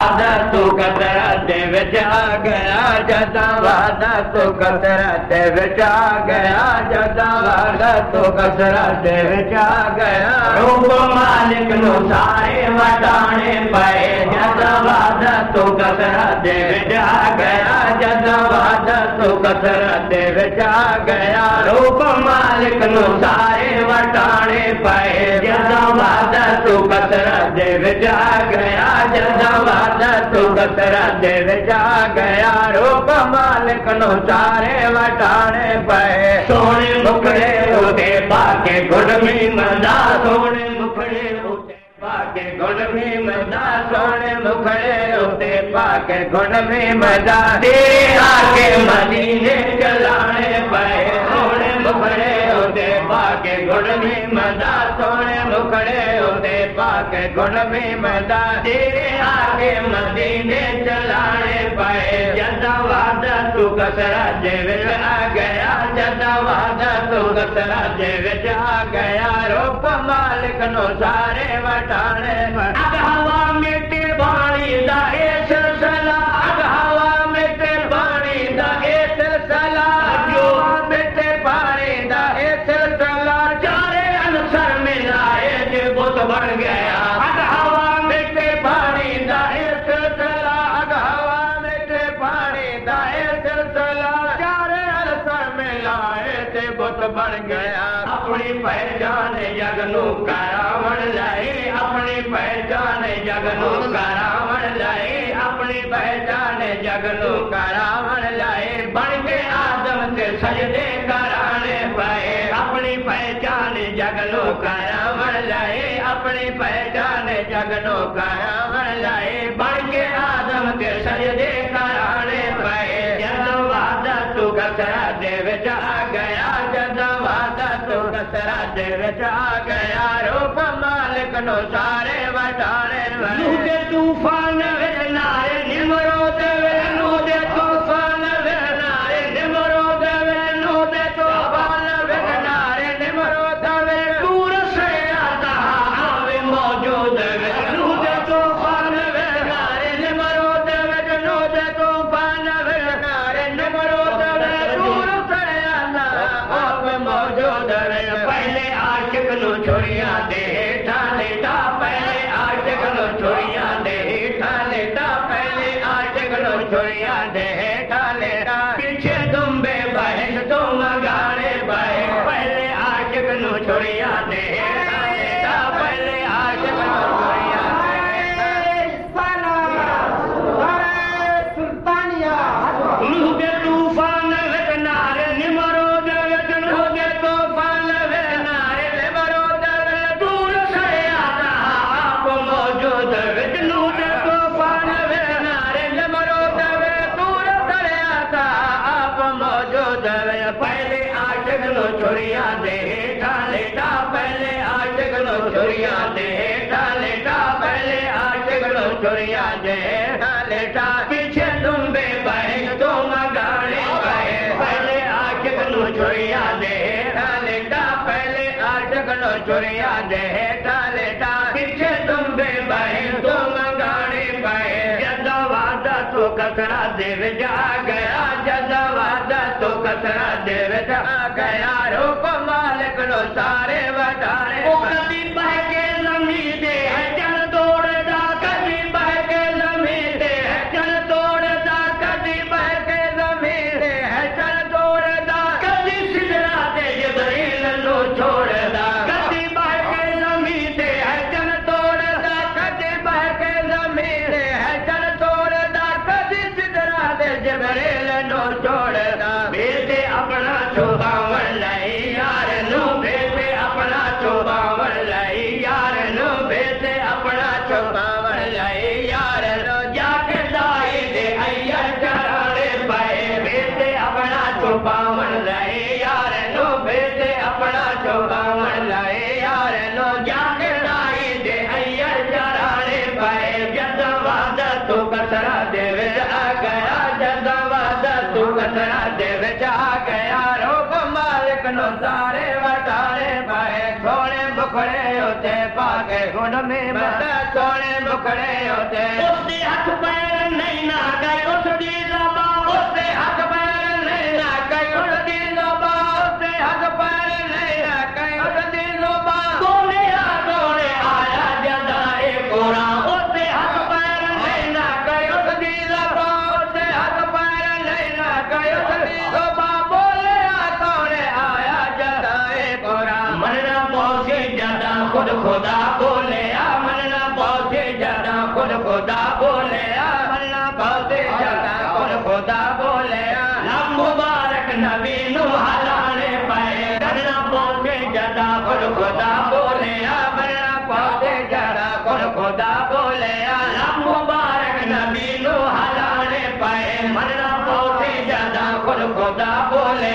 تو کثرت دیو جا گیا جدا وعدہ تو کثرت وچ جا گیا جدا وعدہ تو کثرت وچ آ گیا روپ مالک نو سارے وٹانے پے جدا وعدہ تو کثرت دیو جا گیا جدا تو کثرت وچ گیا۔ روپ مالک نو سارے وٹانے پے جدا وعدہ تو کثرت وچ گیا۔ جدا وعدہ تو کترا دے گیا۔ روپ مالک نو چارے وٹانے پے سونے مکڑے ہوتے باقے گڑ میں مزا گڑ میں مزا سونے مکھڑے ہوتے پاکے میں مزا تیرے مدینے چلانے سونے مکھڑے ہوتے گڑ میں مزہ سونے مکھڑے کے پاکے میں مزا تیرے آگے مدینے چلانے پائے۔ جدا وعدہ تو کسرا جے وچ آ گیا جدا وعدہ تو کسرا جے وچ آ گیا۔ روپ مالک نو سارے وٹانے بن گیا۔ اپنی پہچان جگ نو کراون لائے۔ اپنی پہچان جگ نو کراون لائے۔ اپنی پہچان جگ نو کراون لائے۔ بن کے آدم تے سجدے کرانے پائے۔ اپنی پہچان جگ نو کراون لائے۔ اپنی پہچان جگ نو کراون لائے۔ بن کے آدم تے سجدے تو کسرا دے وچ آ گیا، روپ مالک نو سارے وٹانے نو دے طوفان وچ نارے نمرود عاشق نو چھڑیاں دے ڈالے ڈا پہلے عاشق نو چھڑیاں دے ڈالے ڈا پہلے عاشق نو چھڑیاں دے ڈالے ڈا پیچھے دمبے بہن تو مگانے بہے پہلے عاشق نو چھڑیاں دے ڈالے ڈا پہلے عاشق نو چھڑیاں دے ڈالے ڈا پیچھے دمبے بہن تو مگانے کسرا دے وچ آ گیا جدا وعدہ تو کسرا دے وچ آ گیا۔ روپ مالک نو سارے وٹارے۔ او کبھی بہ کے زمین دے ہے چھپاون لائی یار نو بیٹے اپنا چھپاون لائی یار نو جا کے دائی دے ایا چرانے پائے جد وعدہ تو کسرا دے وچ آ گیا جد وعدہ تو کسرا دے وچ آ گیا روپ مالک نو سارے وٹارے پائے سونے بخ مکھڑے ہوتے پاگے گن میں سونے مکھڑے ہوتے اس ہاتھ پیر نہیں نہ گئے خدا بولے آ مننا پہنچے جدا خود خدا بولے آ نام مبارک نبی نو حلانے پائے مننا پہنچے جدا خود خدا آ مننا پہنچے جدا خود خدا بولے آ نام مبارک نبی نو حلانے پائے مننا پہنچے جدا خود خدا بولے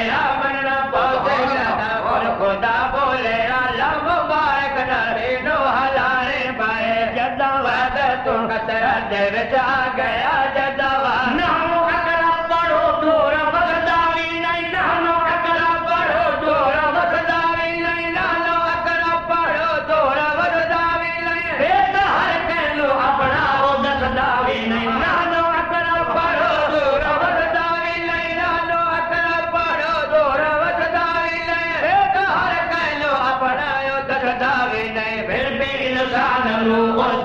تو آ گیا پڑھو دور بغداوی نہیں پڑھو دور بغداوی نہیں پڑھو دور بغداوی نہیں۔ ہر کہلو، اپنا نہیں۔ پڑھو دور بغداوی نہیں۔ پڑھو دور بغداوی نہیں۔ ہر کہلو، اپنا نہیں۔ پھر بھی انسان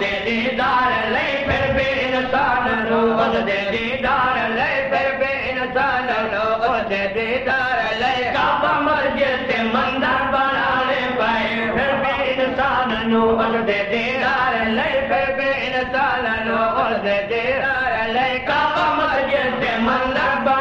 دے دیدار لے پھر بھی انسان نو اس دے دیدار لے پھر بھی انسان نو اس دے دیدار لے کعبہ مسجد سے مندر بنانے پائے، پھر بھی انسان نو اس دے دیدار لے پھر بھی انسان نو اس دے دیدار لے کعبہ مسجد سے مندر بنانے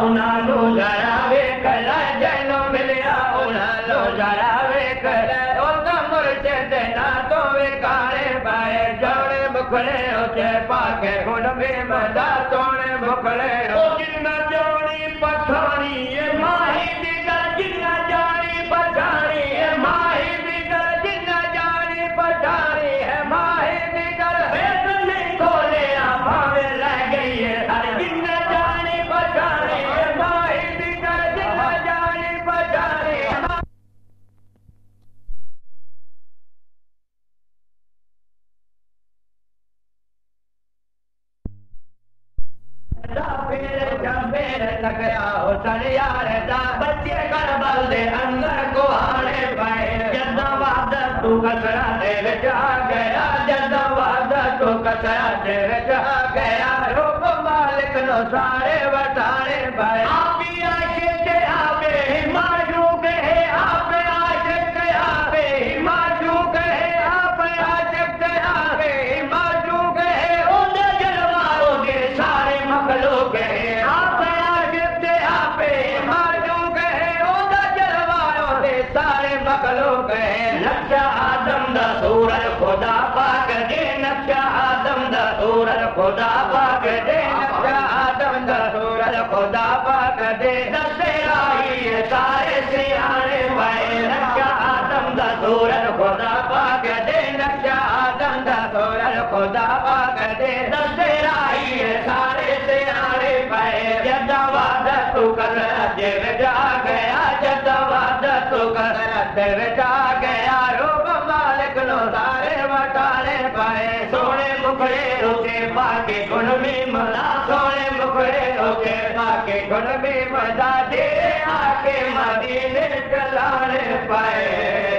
ملیا وے جنو ملیا وے او نا تو وے جوڑے پاکے گھن مدا جوڑی پتھانی ماہی بچے کربل دے اندر کو آنے پائے جدا وعدہ تو کسرا دے وچ گیا جدا وعدہ تو کسرا دے وچ گیا روپ مالک نو سارے وٹانے پائے آپ ہی عاشق مخلوق نقشہ آدم دا سورج خدا پاک دے نقشہ آدم دا سورج خدا پاک دے نقشہ آدم دا سورج خدا پاک دے۔ دستے راہی سارے سیانے پائے۔ نقشہ آدم دا سورج خدا پاک دے نقشہ آدم دا سورج خدا پاک دے۔ دستے راہی سارے سیانے پائے۔ جدا وعدہ تو کر، جے جا گیا جدا وعدہ تو کر دے جا مکڑے مکھڑے روکے پاکے گن میں ملا سونے مکڑے روکے پاکے گن میں مدا دے آ کے مدینے چلانے پائے